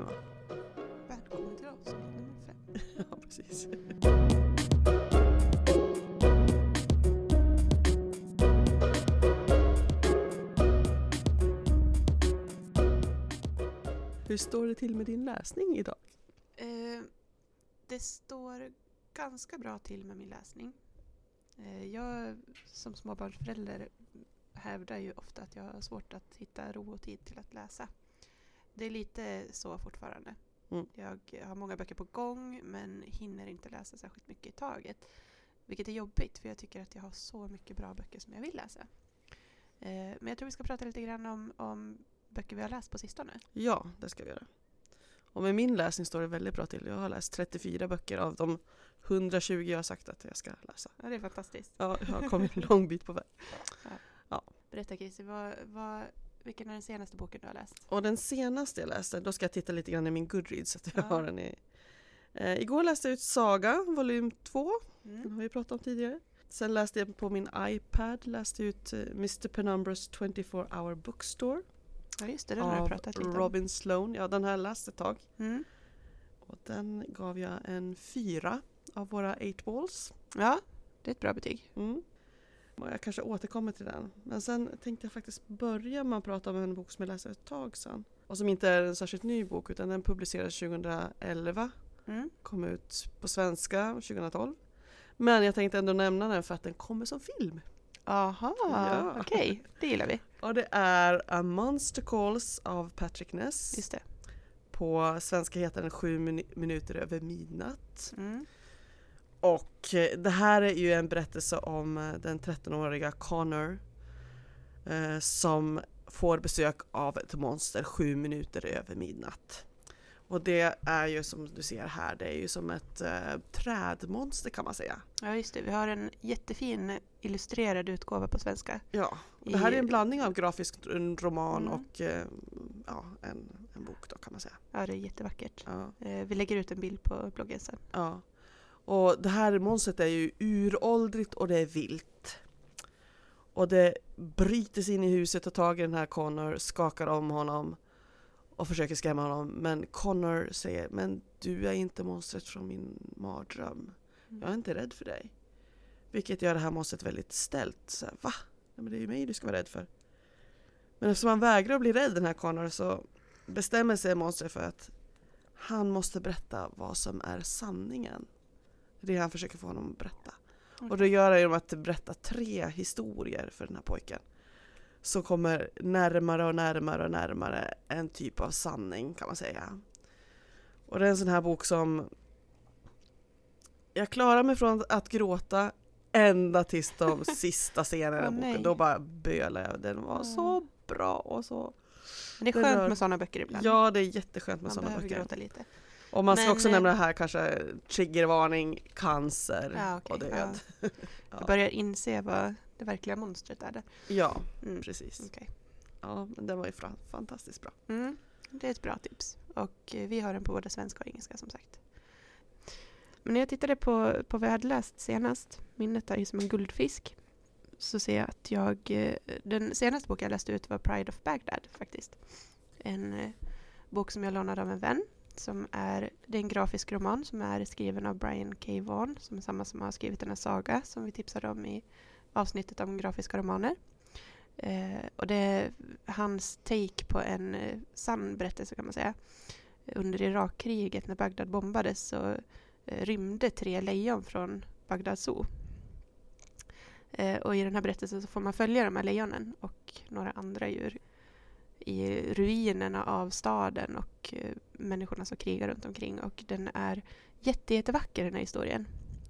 Emma? Välkommen till avsnitt nummer fem. Ja, precis. Hur står det till med din läsning idag? Eh, det står ganska bra till med min läsning. Eh, jag som småbarnsförälder hävdar ju ofta att jag har svårt att hitta ro och tid till att läsa. Det är lite så fortfarande. Mm. Jag har många böcker på gång men hinner inte läsa särskilt mycket i taget. Vilket är jobbigt för jag tycker att jag har så mycket bra böcker som jag vill läsa. Eh, men jag tror vi ska prata lite grann om, om böcker vi har läst på sistone. Ja, det ska vi göra. Och med min läsning står det väldigt bra till. Jag har läst 34 böcker av de 120 jag har sagt att jag ska läsa. Ja, det är fantastiskt. Ja, jag har kommit en lång bit på väg. Berätta Christer, vad, vad, vilken är den senaste boken du har läst? Och den senaste jag läste, då ska jag titta lite grann i min Goodreads så att jag Ja. har den i. Eh, igår läste jag ut Saga, volym 2. Den Mm. har vi pratat om tidigare. Sen läste jag på min iPad, läste ut eh, Mr Penumbras 24 hour bookstore Ja, just det, den har du pratat lite om. Robin Sloan. Ja, den har jag läst ett tag. Mm. Och den gav jag en fyra av våra eight balls. Ja, det är ett bra betyg. Mm. Jag kanske återkommer till den. Men sen tänkte jag faktiskt börja med att prata om en bok som jag läste ett tag sedan. Och som inte är en särskilt ny bok utan den publicerades 2011. Mm. Kom ut på svenska 2012. Men jag tänkte ändå nämna den för att den kommer som film. Aha, Ja. okej, det gillar vi. Och det är A Monster Calls av Patrick Ness. Just det. På svenska heter den Sju minu- minuter över midnatt. Mm. Och eh, det här är ju en berättelse om eh, den 13-åriga Connor eh, som får besök av ett monster sju minuter över midnatt. Och det är ju som du ser här, det är ju som ett eh, trädmonster kan man säga. Ja, just det. Vi har en jättefin illustrerad utgåva på svenska. Ja, det här är en blandning av grafisk roman Mm. och eh, ja, en, en bok då kan man säga. Ja, det är jättevackert. Ja. Eh, Vi lägger ut en bild på bloggen sen. Ja. Och det här monstret är ju uråldrigt och det är vilt. Och det bryter sig in i huset och tag i den här Connor, skakar om honom och försöker skrämma honom. Men Connor säger, men du är inte monstret från min mardröm. Jag är inte rädd för dig. Vilket gör det här monstret väldigt ställt. Så här, Va? Ja, men det är ju mig du ska vara rädd för. Men eftersom han vägrar att bli rädd den här Connor så bestämmer sig monstret för att han måste berätta vad som är sanningen. Det är det han försöker få honom att berätta. Och det gör han genom att berätta tre historier för den här pojken. Som kommer närmare och närmare och närmare en typ av sanning kan man säga. Och det är en sån här bok som jag klarar mig från att gråta ända tills de sista scenerna i boken. Då bara bölade jag. Den var Mm. så bra och så... Men det är skönt rör- med sådana böcker ibland. Ja, det är jätteskönt med Man sådana behöver böcker. gråta lite. Och man ska Men, också eh, nämna här kanske triggervarning, cancer Ja, okej, och död. Jag Ja, börjar inse vad det verkliga monstret är där. ja Mm. precis. okej. Ja, men den var ju fantastiskt bra. Mm. Det är ett bra tips. Och eh, vi har den på både svenska och engelska som sagt. Men när jag tittade på, på vad jag hade läst senast, minnet är ju som en guldfisk, så ser jag att jag, eh, den senaste boken jag läste ut var Pride of Baghdad faktiskt. En bok som jag lånade av en vän. Som är, det är en grafisk roman som är skriven av Brian K. Vaughan som är samma som har skrivit den här saga som vi tipsade om i avsnittet om grafiska romaner. Eh, och det är hans take på en eh, sann berättelse kan man säga. Under Irakkriget när Bagdad bombades så eh, rymde tre lejon från Bagdad Zoo. Eh, och i den här berättelsen så får man följa de här lejonen och några andra djur i ruinerna av staden och eh, människorna som krigar runt omkring. Och den är jätte, jättevacker den här historien.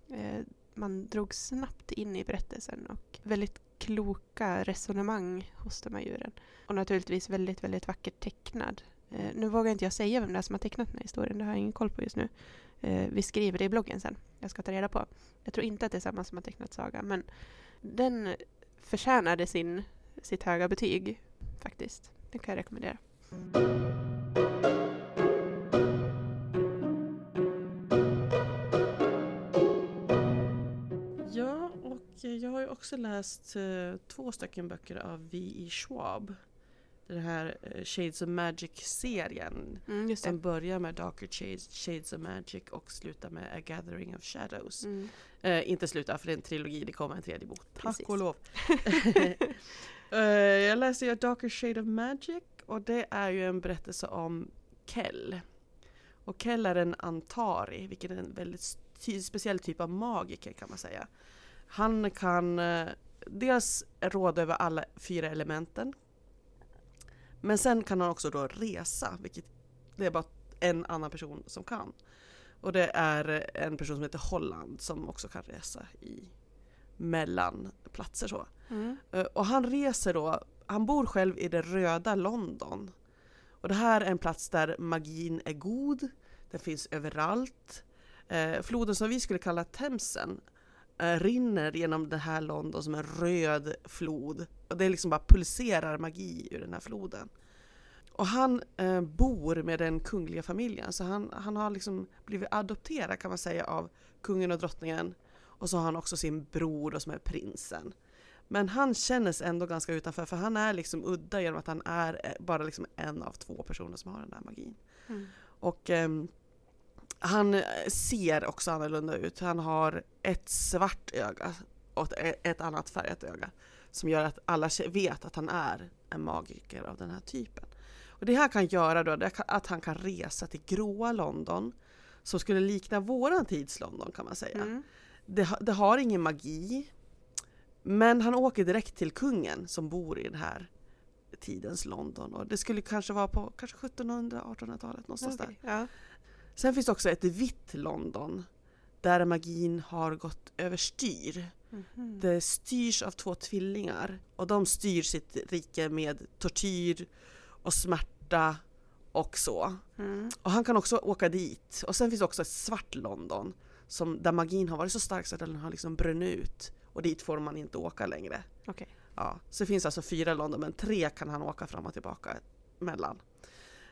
Eh, man drog snabbt in i berättelsen och väldigt kloka resonemang hos de här djuren. Och naturligtvis väldigt, väldigt vackert tecknad. Eh, nu vågar inte jag säga vem det är som har tecknat den här historien, det har jag ingen koll på just nu. Eh, vi skriver det i bloggen sen, jag ska ta reda på. Jag tror inte att det är samma som har tecknat Saga, men den förtjänade sin, sitt höga betyg faktiskt. Det kan jag rekommendera. Ja, och jag har ju också läst eh, två stycken böcker av V.E. Schwab. Den här eh, Shades of Magic-serien. Mm. Som börjar med Darker Shades, Shades of Magic och slutar med A Gathering of Shadows. Mm. Eh, inte slutar för det är en trilogi, det kommer en tredje bok. Tack Precis. och lov. Uh, jag läste ju Darker Shade of Magic och det är ju en berättelse om Kell. Och Kell är en Antari, vilket är en väldigt ty- speciell typ av magiker kan man säga. Han kan uh, dels råda över alla fyra elementen. Men sen kan han också då resa, vilket det är bara en annan person som kan. Och det är en person som heter Holland som också kan resa i mellan platser så. Mm. Eh, Och han reser då, han bor själv i det röda London. Och det här är en plats där magin är god, den finns överallt. Eh, floden som vi skulle kalla Themsen eh, rinner genom det här London som en röd flod. Och det liksom bara pulserar magi ur den här floden. Och han eh, bor med den kungliga familjen, så han, han har liksom blivit adopterad kan man säga av kungen och drottningen. Och så har han också sin bror då, som är prinsen. Men han känner sig ändå ganska utanför för han är liksom udda genom att han är eh, bara liksom en av två personer som har den här magin. Mm. Och ehm, han eh, ser också annorlunda ut. Han har ett svart öga och ett, ett annat färgat öga. Som gör att alla vet att han är en magiker av den här typen. Och det här kan göra då att han kan resa till gråa London. Som skulle likna våran tids London kan man säga. Mm. Det, det har ingen magi. Men han åker direkt till kungen som bor i den här tidens London. Och det skulle kanske vara på kanske 1700-1800-talet någonstans där. Okej, Ja. Sen finns det också ett vitt London. Där magin har gått överstyr. Mhm. Det styrs av två tvillingar. Och de styr sitt rike med tortyr och smärta och så. Mm. Och han kan också åka dit. Och sen finns det också ett svart London. Som, där magin har varit så stark så att den har liksom brunnit ut. Och dit får man inte åka längre. Okej. Ja, så det finns alltså fyra London, men tre kan han åka fram och tillbaka mellan.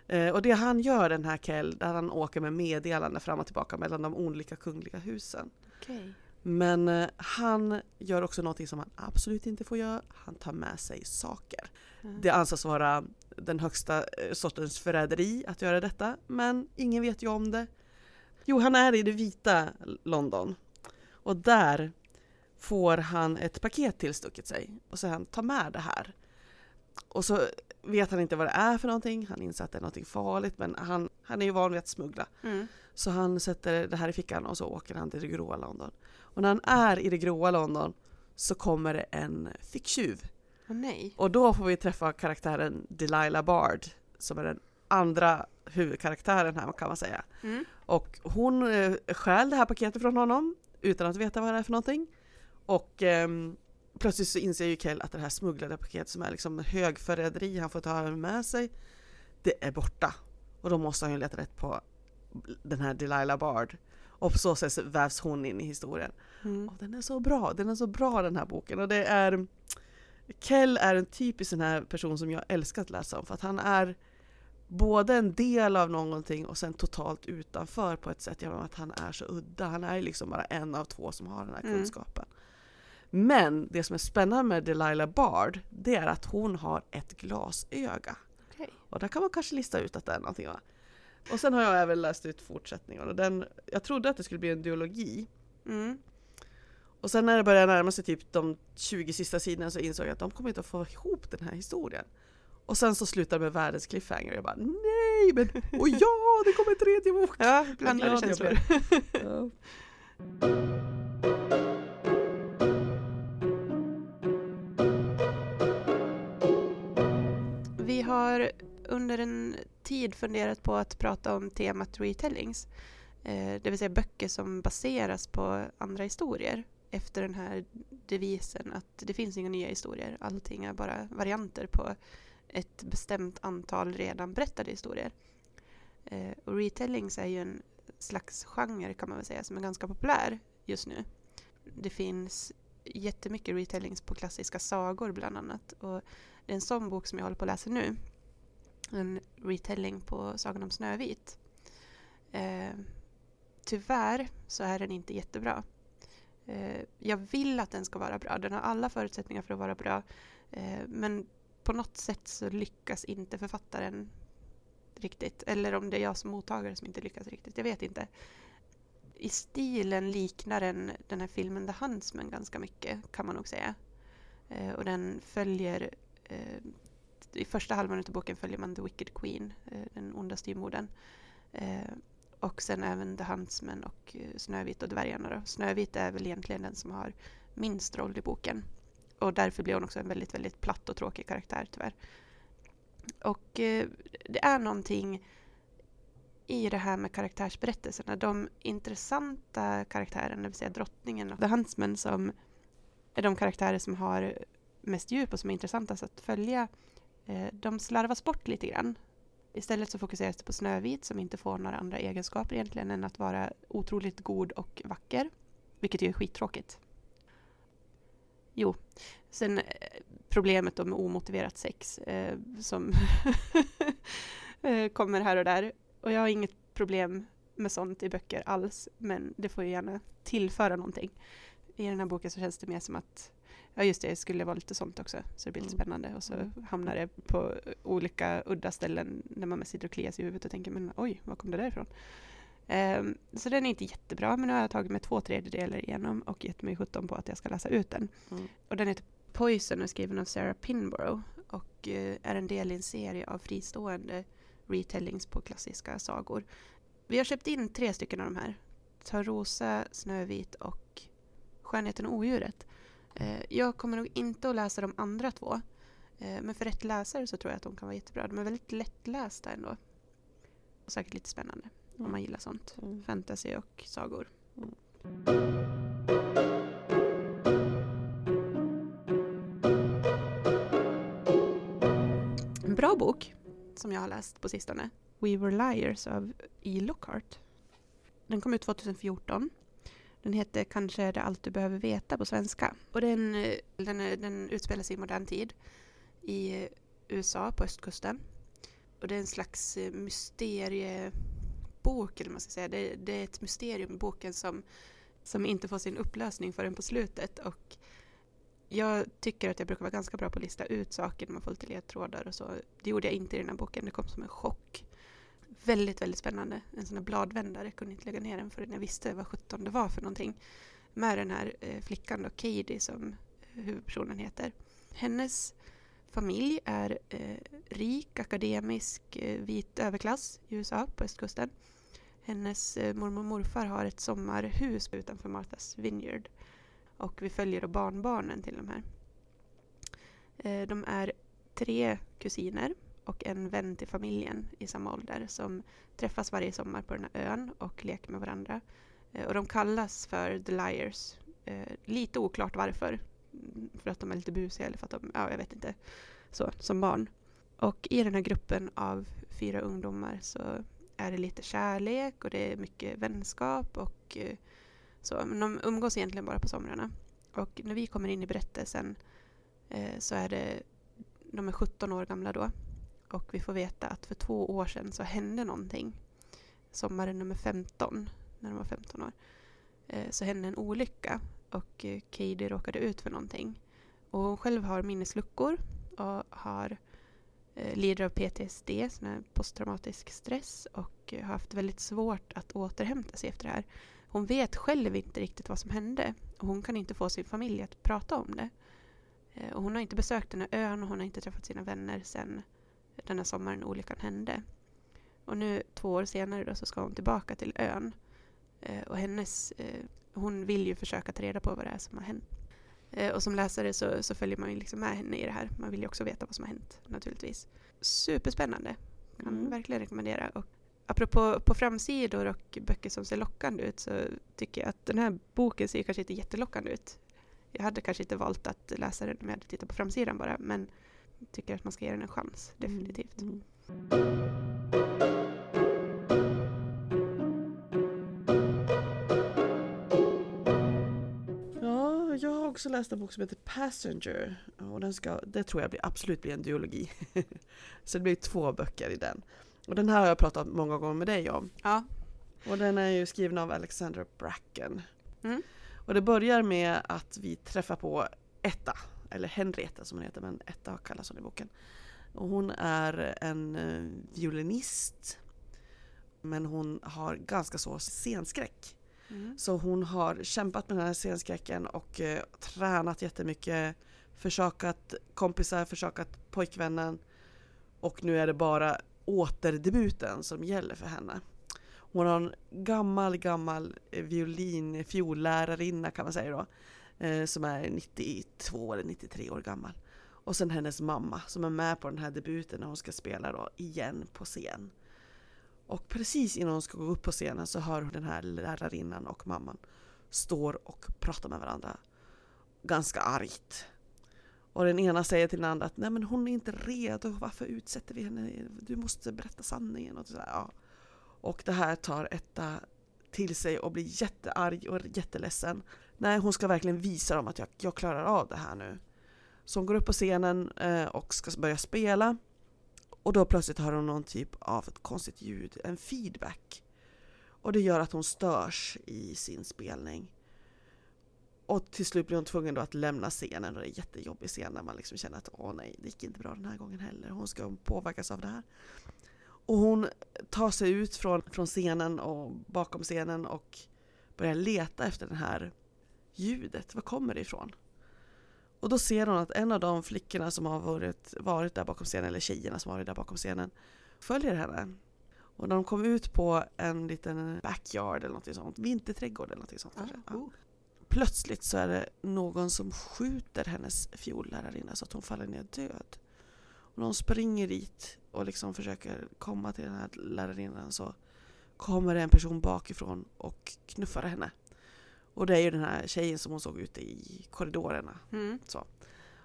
Eh, och det han gör den här Kell, där han åker med meddelande fram och tillbaka mellan de olika kungliga husen. Okej. Men eh, han gör också någonting som han absolut inte får göra. Han tar med sig saker. Ja. Det anses vara den högsta eh, sortens förräderi att göra detta, men ingen vet ju om det. Jo, han är i det vita London. Och där får han ett paket tillstucket sig. Och säger han, ta med det här. Och så vet han inte vad det är för någonting. Han inser att det är någonting farligt, men han, han är ju van vid att smuggla. Mm. Så han sätter det här i fickan och så åker han till det gråa London. Och när han är i det gråa London så kommer det en ficktjuv. Nej. Och då får vi träffa karaktären Delilah Bard som är den andra huvudkaraktären här kan man säga. Mm. Och hon eh, stjäl det här paketet från honom utan att veta vad det är för någonting. Och ehm, plötsligt så inser ju Kell att det här smugglade paketet som är liksom högförräderi han får ta med sig, det är borta. Och då måste han ju leta rätt på den här Delilah Bard. Och på så sätt vävs hon in i historien. Mm. Och den är så bra, den är så bra den här boken. Och det är... Kell är en typisk sån här person som jag älskar att läsa om för att han är både en del av någonting och sen totalt utanför på ett sätt genom att han är så udda. Han är ju liksom bara en av två som har den här Mm. kunskapen. Men det som är spännande med Delilah Bard, det är att hon har ett glasöga. Okej. Och där kan man kanske lista ut att det är någonting va? Och sen har jag även läst ut fortsättningen och den, jag trodde att det skulle bli en duologi. Mm. Och sen när det började närma sig typ de 20 sista sidorna så insåg jag att de kommer inte att få ihop den här historien. Och sen så slutar det med världens cliffhanger och jag bara nej men och ja det kommer en tredje bok! Ja, blandade känslor. Ja. Vi har under en tid funderat på att prata om temat retellings. Eh, det vill säga böcker som baseras på andra historier. Efter den här devisen att det finns inga nya historier. Allting är bara varianter på ett bestämt antal redan berättade historier. Eh, och retellings är ju en slags genre kan man väl säga som är ganska populär just nu. Det finns jättemycket retellings på klassiska sagor bland annat. Och det är en sån bok som jag håller på att läsa nu. En retelling på Sagan om Snövit. Eh, tyvärr så är den inte jättebra. Eh, jag vill att den ska vara bra. Den har alla förutsättningar för att vara bra. Eh, men på något sätt så lyckas inte författaren riktigt. Eller om det är jag som mottagare som inte lyckas riktigt. Jag vet inte. I stilen liknar den den här filmen The Huntsman ganska mycket kan man nog säga. Eh, och den följer eh, i första halvan av boken följer man The Wicked Queen, eh, den onda styvmodern. Eh, och sen även The Huntsman och eh, Snövit och dvärgarna. Då. Snövit är väl egentligen den som har minst roll i boken. Och därför blir hon också en väldigt, väldigt platt och tråkig karaktär tyvärr. Och eh, det är någonting i det här med karaktärsberättelserna. De intressanta karaktärerna, det vill säga drottningen och The Huntsman som är de karaktärer som har mest djup och som är intressantast att följa. Eh, de slarvas bort lite grann. Istället så fokuseras det på Snövit som inte får några andra egenskaper egentligen än att vara otroligt god och vacker. Vilket ju är skittråkigt. Jo, sen eh, problemet då med omotiverat sex eh, som eh, kommer här och där. Och jag har inget problem med sånt i böcker alls, men det får ju gärna tillföra någonting. I den här boken så känns det mer som att Ja just det, det skulle vara lite sånt också. Så det blir lite mm. spännande. Och så mm. hamnar det på olika udda ställen när man sitter och kliar sig i huvudet och tänker men oj, var kom det där ifrån? Um, så den är inte jättebra men nu har jag tagit mig två tredjedelar igenom och gett mig sjutton på att jag ska läsa ut den. Mm. Och den heter Poison och är skriven av Sarah Pinborough och uh, är en del i en serie av fristående retellings på klassiska sagor. Vi har köpt in tre stycken av de här. Törnrosa, Snövit och Skönheten och odjuret. Eh, jag kommer nog inte att läsa de andra två. Eh, men för rätt läsare så tror jag att de kan vara jättebra. De är väldigt lättlästa ändå. Och säkert lite spännande mm. om man gillar sånt. Mm. Fantasy och sagor. Mm. En bra bok som jag har läst på sistone. We Were Liars av E. Lockhart. Den kom ut 2014 den heter Kanske är det allt du behöver veta på svenska. Och den, den, den utspelar sig i modern tid i USA på östkusten. Och det är en slags eh, bok, eller man ska säga. Det, det, är ett mysterium i boken som, som inte får sin upplösning förrän på slutet. Och jag tycker att jag brukar vara ganska bra på att lista ut saker när man får lite ledtrådar och så. Det gjorde jag inte i den här boken, det kom som en chock väldigt, väldigt spännande. En sån här bladvändare, jag kunde inte lägga ner den förrän jag visste vad sjutton det var för någonting. Med den här eh, flickan då, Katie som eh, huvudpersonen heter. Hennes familj är eh, rik, akademisk, eh, vit överklass i USA på östkusten. Hennes eh, mormor och morfar har ett sommarhus utanför Martha's Vineyard. Och vi följer då barnbarnen till de här. Eh, de är tre kusiner och en vän till familjen i samma ålder som träffas varje sommar på den här ön och leker med varandra. Eh, och de kallas för The Liars. Eh, lite oklart varför. För att de är lite busiga eller för att de, ja jag vet inte, så som barn. Och i den här gruppen av fyra ungdomar så är det lite kärlek och det är mycket vänskap och eh, så. Men de umgås egentligen bara på somrarna. Och när vi kommer in i berättelsen eh, så är det, de är 17 år gamla då och vi får veta att för två år sedan så hände någonting. Sommaren nummer 15, när de var 15 år, eh, så hände en olycka och eh, Katie råkade ut för någonting. Och hon själv har minnesluckor och har eh, lider av PTSD, sån posttraumatisk stress och eh, har haft väldigt svårt att återhämta sig efter det här. Hon vet själv inte riktigt vad som hände och hon kan inte få sin familj att prata om det. Eh, och hon har inte besökt den här ön och hon har inte träffat sina vänner sedan den här sommaren olyckan hände. Och nu två år senare då, så ska hon tillbaka till ön. Eh, och hennes, hon vill ju försöka ta reda på vad det är som har hänt. Eh, och som läsare så, så följer man ju liksom med henne i det här. Man vill ju också veta vad som har hänt naturligtvis. Superspännande. Kan mm. verkligen rekommendera. Och apropå på framsidor och böcker som ser lockande ut så tycker jag att den här boken ser kanske inte jättelockande ut. Jag hade kanske inte valt att läsa den om jag hade tittat på framsidan bara men tycker att man ska ge den en chans, mm. definitivt. Mm. Ja, också läst en bok som heter Passenger. Och den ska, det tror jag blir, absolut blir en duologi. Så det blir två böcker i den. Och den här har jag pratat många gånger med dig om. Ja. Och den är ju skriven av Alexander Bracken. Mm. Och det börjar med att vi träffar på Etta, eller Henrietta som hon heter, men Etta kallas hon i boken. Och hon är en eh, violinist, men hon har ganska så scenskräck. Mm. Så hon har kämpat med den här scenskräcken och eh, tränat jättemycket, försakat kompisar, försakat pojkvännen och nu är det bara återdebuten som gäller för henne. Hon har en gammal, gammal eh, violin, fiollärarinna kan man säga då, eh, som är 92 eller 93 år gammal. Och sen hennes mamma som är med på den här debuten när hon ska spela då igen på scen. Och precis innan hon ska gå upp på scenen så hör hon den här lärarinnan och mamman står och pratar med varandra ganska argt. Och den ena säger till den andra att nej men hon är inte redo, varför utsätter vi henne? Du måste berätta sanningen. Och, sådär, ja. och det här tar Etta till sig och blir jättearg och jätteledsen. Nej, hon ska verkligen visa dem att jag, jag klarar av det här nu. Så hon går upp på scenen eh, och ska börja spela. Och då plötsligt hör hon någon typ av ett konstigt ljud, en feedback. Och det gör att hon störs i sin spelning. Och till slut blir hon tvungen då att lämna scenen och det är en jättejobbig scen när man liksom känner att åh nej, det gick inte bra den här gången heller. Hon ska påverkas av det här. Och hon tar sig ut från, från scenen och bakom scenen och börjar leta efter det här ljudet. Var kommer det ifrån? Och då ser hon att en av de flickorna som har varit, varit där bakom scenen, eller tjejerna som har varit där bakom scenen, följer henne. Och när de kom ut på en liten backyard eller något sånt, vinterträdgård eller något sånt Ah, kanske. Oh. Plötsligt så är det någon som skjuter hennes fiollärarinna så att hon faller ner död. Och när hon springer dit och liksom försöker komma till den här lärarinnan så kommer det en person bakifrån och knuffar henne. Och det är ju den här tjejen som hon såg ute i korridorerna. Mm.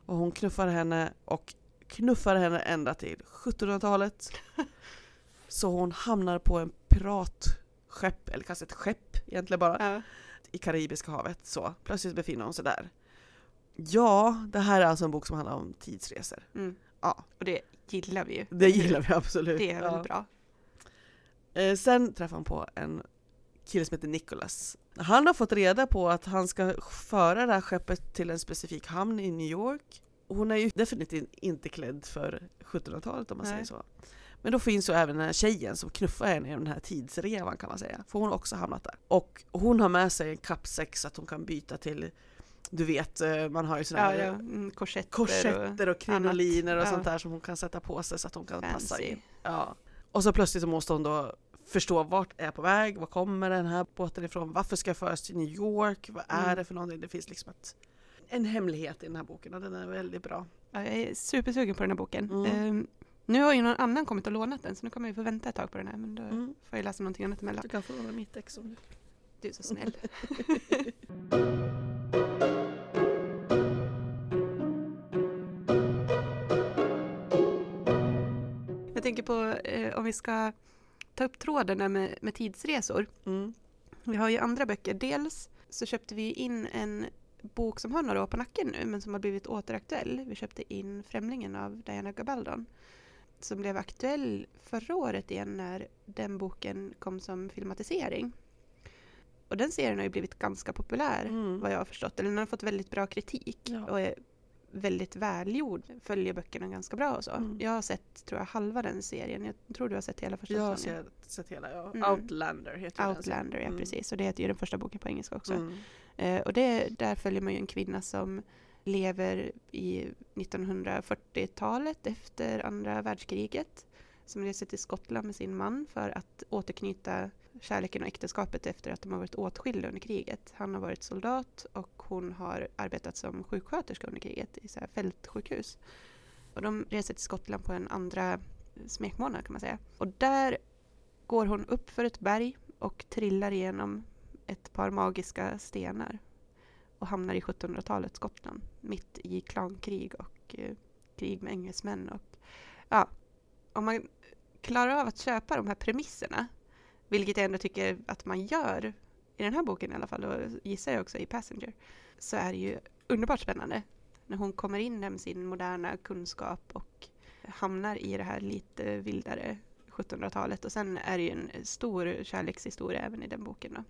Och hon knuffar henne och knuffar henne ända till 1700-talet. Så hon hamnar på en piratskepp, eller kanske ett skepp egentligen bara, Ja. i Karibiska havet. Så plötsligt befinner hon sig där. Ja, det här är alltså en bok som handlar om tidsresor. Mm. Ja. Och det gillar vi ju. Det gillar vi absolut. Det är väl ja. bra. Eh, sen träffar han på en kille som heter Nicholas. Han har fått reda på att han ska föra det här skeppet till en specifik hamn i New York. Och hon är ju definitivt inte klädd för 1700-talet om man Nej. säger så. Men då finns ju även den här tjejen som knuffar henne i den här tidsrevan kan man säga. För hon har också hamnat där. Och hon har med sig en kappsäck så att hon kan byta till, du vet, eh, man har ju sådana Ja, här ja. Mm, korsetter, korsetter och krinoliner och annat. sånt Ja. där som hon kan sätta på sig så att hon kan och passa fancy. in. Ja. Och så plötsligt så måste hon då förstå vart är jag på väg, var kommer den här båten ifrån, varför ska jag föras till New York, vad är Mm. det för någonting? Det finns liksom ett, en hemlighet i den här boken och den är väldigt bra. Ja, jag är supersugen på den här boken. Mm. Ehm, nu har ju någon annan kommit och lånat den så nu kommer vi få vänta ett tag på den här men då Mm. får jag läsa någonting annat emellan. Du kan få låna mitt ex om du Du är så snäll. jag tänker på eh, om vi ska ta upp tråden med, med tidsresor. mm. Vi har ju andra böcker. Dels så köpte vi in en bok som har några år på nacken nu men som har blivit återaktuell. Vi köpte in Främlingen av Diana Gabaldon som blev aktuell förra året igen när den boken kom som filmatisering. Och den serien har ju blivit ganska populär Mm. vad jag har förstått. Eller den har fått väldigt bra kritik Ja. och är väldigt välgjord. Följer böckerna ganska bra och så. Mm. Jag har sett, tror jag, halva den serien. Jag tror du har sett hela första Jag har säsongen. sett, sett hela, ja. Mm. Outlander heter den. Outlander, ja Mm. precis. Och det heter ju den första boken på engelska också. Mm. Eh, och det, där följer man ju en kvinna som lever i 1940-talet efter andra världskriget. Som reser till Skottland med sin man för att återknyta kärleken och äktenskapet efter att de har varit åtskilda under kriget. Han har varit soldat och hon har arbetat som sjuksköterska under kriget i så här fältsjukhus. Och de reser till Skottland på en andra smekmånad kan man säga. Och där går hon upp för ett berg och trillar igenom ett par magiska stenar och hamnar i 1700-talets Skottland mitt i klankrig och eh, krig med engelsmän. Och, ja, om man klarar av att köpa de här premisserna, vilket jag ändå tycker att man gör i den här boken i alla fall och gissar jag också i Passenger, så är det ju underbart spännande när hon kommer in där med sin moderna kunskap och hamnar i det här lite vildare 1700-talet och sen är det ju en stor kärlekshistoria även i den boken. Då.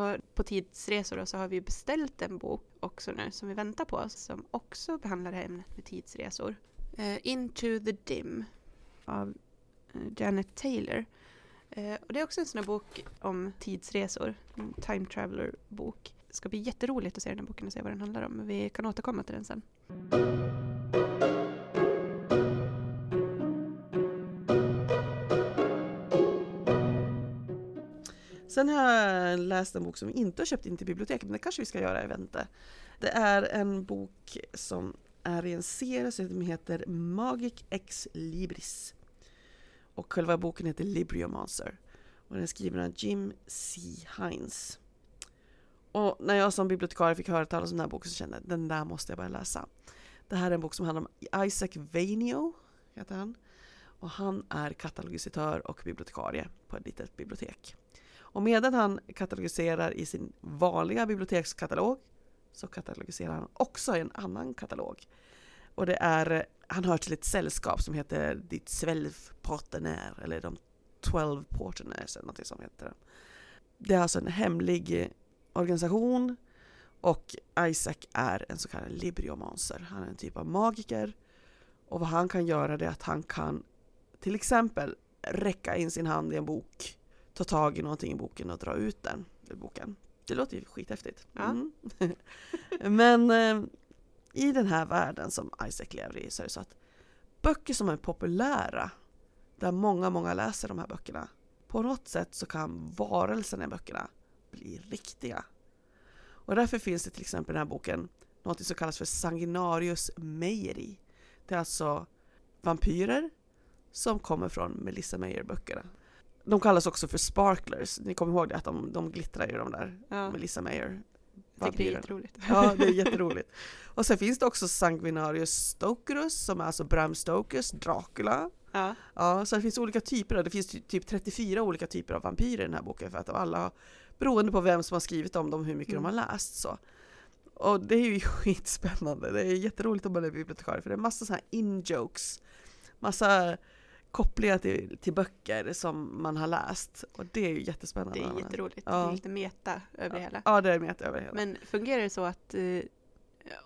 Och på tidsresor då så har vi beställt en bok också nu som vi väntar på som också behandlar det här ämnet med tidsresor. Uh, Into the Dim av eh, Janet Taylor. Eh, och det är också en sån här bok om tidsresor, en time traveler bok. Det ska bli jätteroligt att se den här boken och se vad den handlar om, men vi kan återkomma till den sen. Sen har jag läst en bok som vi inte har köpt in till biblioteket, men det kanske vi ska göra, jag vet inte. Det är en bok som är i en serie som heter Magic Ex Libris. Och själva boken heter Libriomancer. Och den är skriven av Jim C. Hines. Och när jag som bibliotekarie fick höra talas om den här boken så kände jag att den där måste jag börja läsa. Det här är en bok som handlar om Isaac Vainio, heter han. Och han är katalogisatör och bibliotekarie på ett litet bibliotek. Och medan han katalogiserar i sin vanliga bibliotekskatalog så katalogiserar han också i en annan katalog. Och det är, han hör till ett sällskap som heter Ditt Svälvportenär eller de 12 Portenärs eller något som heter det. Är alltså en hemlig organisation och Isaac är en så kallad libriomancer. Han är en typ av magiker och vad han kan göra är att han kan till exempel räcka in sin hand i en bok ta tag i någonting i boken och dra ut den ur boken. Det låter ju skithäftigt. Ja. Mm. Men eh, i den här världen som Isaac lever i så är det så att böcker som är populära, där många, många läser de här böckerna, på något sätt så kan varelserna i böckerna bli riktiga. Och därför finns det till exempel i den här boken något som kallas för Sanguinarius Meieri. Det är alltså vampyrer som kommer från Melissa Meyer-böckerna. De kallas också för sparklers. Ni kommer ihåg det att de, de glittrar ju de där Ja, Melissa Meyer tycker det är jätteroligt. Ja, det är jätteroligt. Och sen finns det också Sanguinarius Stokerus som är alltså Bram Stokers Dracula. Ja, Ja, så det finns olika typer. Det finns ty- typ 34 olika typer av vampyrer i den här boken för att alla, beroende på vem som har skrivit om dem, hur mycket Mm. de har läst. Så. Och det är ju skitspännande. Det är jätteroligt om man är bibliotekarie för det är massa sådana här in-jokes. Massa kopplingar till, till böcker som man har läst. Och det är ju jättespännande. det är jätteroligt. Ja. Det är lite meta över det hela. Ja, det är med över hela. Men fungerar det så att eh,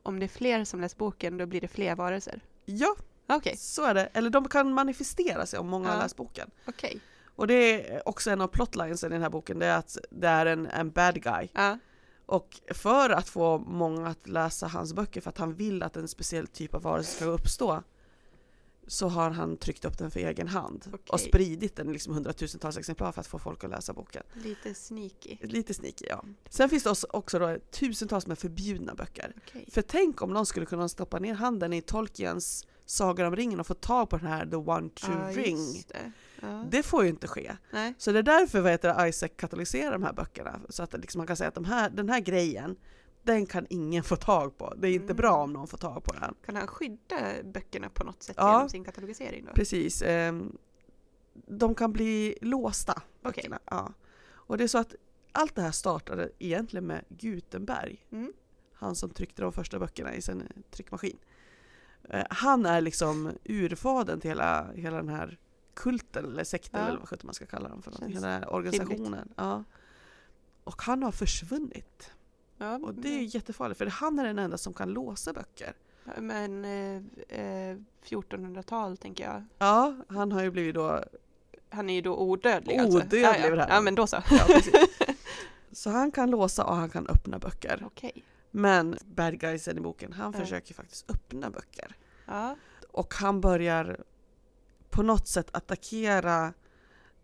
om det är fler som läser boken då blir det fler varelser? Ja, Okej, så är det. Eller de kan manifestera sig om många har Ja. läst boken. okej. Och det är också en av plotlinesen i den här boken, det är att det är en, en bad guy. Ja, Och för att få många att läsa hans böcker, för att han vill att en speciell typ av varelse ska uppstå, så har han tryckt upp den för egen hand och Okej. spridit den i liksom hundratusentals exemplar för att få folk att läsa boken. lite sneaky. Lite sneaky, ja. Sen finns det också- då tusentals med förbjudna böcker. Okej. För tänk om någon skulle kunna stoppa ner handen i Tolkiens Sagan om ringen och få tag på den här The One True Ja, Ring. det. Ja. Det får ju inte ske. Nej. Så det är därför vad heter det, Isaac katalyserar de här böckerna. Så att liksom man kan säga att de här, den här grejen, den kan ingen få tag på. Det är inte Mm. bra om någon får tag på den. Kan han skydda böckerna på något sätt Ja. genom sin katalogisering då? Precis. ehm, de kan bli låsta, böckerna. Ja. Och det är så att allt det här startade egentligen med Gutenberg. Mm. Han som tryckte de första böckerna i sin tryckmaskin. Eh, Han är liksom urfadern till hela, hela den här kulten eller sekten Ja. eller vad sjutton man ska kalla dem för. någonting. Hela den här organisationen. Ja. Och han har försvunnit. Ja, Och det är jättefarligt för han är den enda som kan låsa böcker. Men eh, eh, 1400-tal tänker jag. Ja, han har ju blivit då Han är ju då odödlig alltså. Odödlig ja, ja. ja men då så. Ja. Så han kan låsa och han kan öppna böcker. Okej. Men bad guysen i boken, han Ja. försöker faktiskt öppna böcker. Ja. Och han börjar på något sätt attackera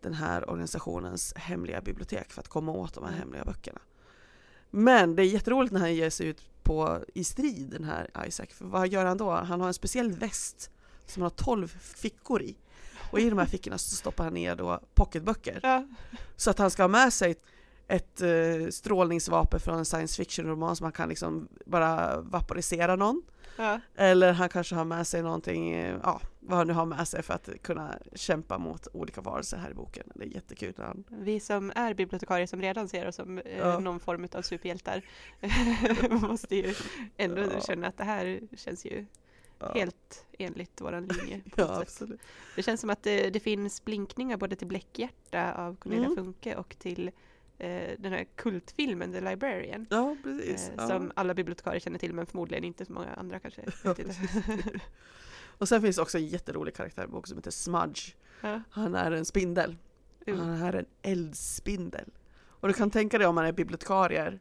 den här organisationens hemliga bibliotek för att komma åt de här Mm. hemliga böckerna. Men det är jätteroligt när han ger sig ut på, i strid, den här Isaac. För vad gör han då? Han har en speciell väst som han har 12 fickor i. Och i de här fickorna så stoppar han ner då pocketböcker. Ja. Så att han ska ha med sig ett eh, strålningsvapen från en science fiction-roman som han kan liksom bara vaporisera någon. ja. Eller han kanske har med sig någonting, eh, ja, vad han nu har med sig för att kunna kämpa mot olika varelser här i boken. Det är jättekul. Han, Vi som är bibliotekarier som redan ser oss som eh, Ja. någon form av superhjältar måste ju ändå Ja. känna att det här känns ju ja, helt enligt våran linje. Ja. Det känns som att det, det finns blinkningar både till Bläckhjärta av Cornelia Mm. Funke och till eh, den här kultfilmen The Librarian. Ja, precis. Eh, ja. Som alla bibliotekarier känner till men förmodligen inte så många andra kanske. Ja. Och sen finns också en jätterolig karaktärbok som heter Smudge. ja. Han är en spindel. Uh. Han är en eldspindel. Och du kan tänka dig om man är bibliotekarier.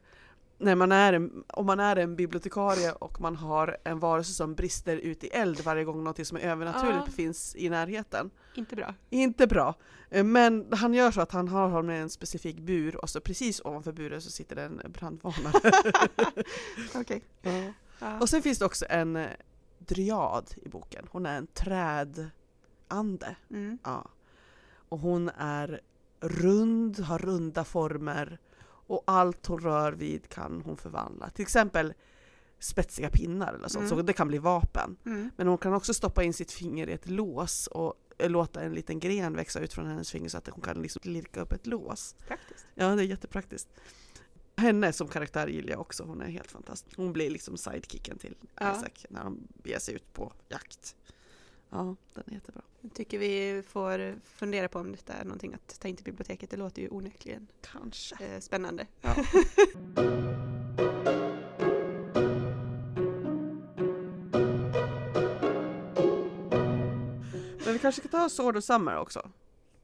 När man är en, om man är en bibliotekarie och man har en varelse som brister ut i eld varje gång något som är övernaturligt Ja. finns i närheten. Inte bra. Inte bra. Eh, Men han gör så att han har honom i en specifik bur och så precis ovanför buren så sitter det en brandvarnare. Okej. Ja. och sen finns det också en eh, dryad i boken. Hon är en trädande. Mm. Ja. Och hon är rund, har runda former och allt hon rör vid kan hon förvandla. Till exempel spetsiga pinnar eller sånt, Mm. så det kan bli vapen. Mm. Men hon kan också stoppa in sitt finger i ett lås och eh, låta en liten gren växa ut från hennes finger så att hon kan liksom lirka upp ett lås. Praktiskt. Ja, det är jättepraktiskt. Henne som karaktär gillar jag också, hon är helt fantastisk. Hon blir liksom sidekicken till Ja. Isaac när de beger sig ut på jakt. Ja, den är jättebra. Jag tycker vi får fundera på om detta är någonting att ta in till biblioteket. Det låter ju onekligen Kanske. eh, spännande. Ja. Men vi kanske ska ta Sword of Summer också.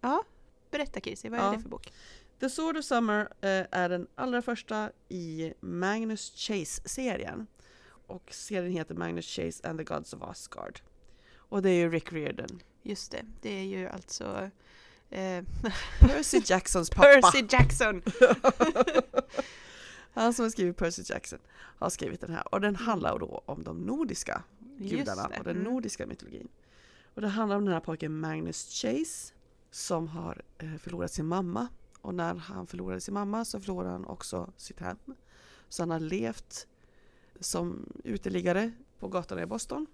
Ja, berätta Kirsi, vad är Ja. det för bok? The Sword of Summer eh, är den allra första i Magnus Chase-serien. Och serien heter Magnus Chase and the Gods of Asgard. Och det är ju Rick Riordan. Just det, det är ju alltså eh, Percy Jacksons pappa. Percy Jackson! Han som har skrivit Percy Jackson har skrivit den här. Och den handlar då om de nordiska gudarna och den Mm. nordiska mytologin. Och det handlar om den här pojken Magnus Chase som har eh, förlorat sin mamma. Och när han förlorade sin mamma så förlorade han också sitt hem. Så han har levt som uteliggare på gatorna i Boston.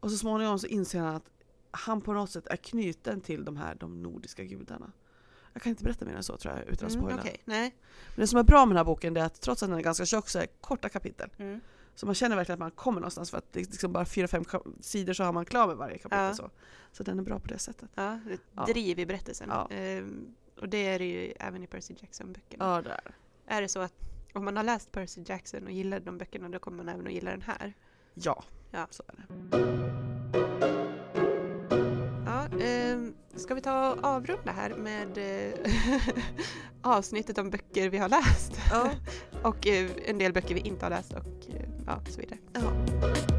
Och så småningom så inser han att han på något sätt är knuten till de här de nordiska gudarna. Jag kan inte berätta mer än så tror jag utan att Mm, spoila. Okej, nej. Men det som är bra med den här boken det är att trots att den är ganska tjock så är det korta kapitel. Mm. Så man känner verkligen att man kommer någonstans för att det är liksom bara fyra, fem sidor så har man klar med varje kapitel. Ja. Så. så den är bra på det sättet. Ja, det är Ja. driv i berättelsen. Ja. Ehm, och det är det ju även i Percy Jackson-böckerna. Ja, där. Är det så att om man har läst Percy Jackson och gillar de böckerna då kommer man även att gilla den här? Ja, Ja. så är det. Ja, ehm, ska vi ta och avrunda här med eh, avsnittet om böcker vi har läst? Ja. och eh, en del böcker vi inte har läst och eh, ja, så vidare. Ja.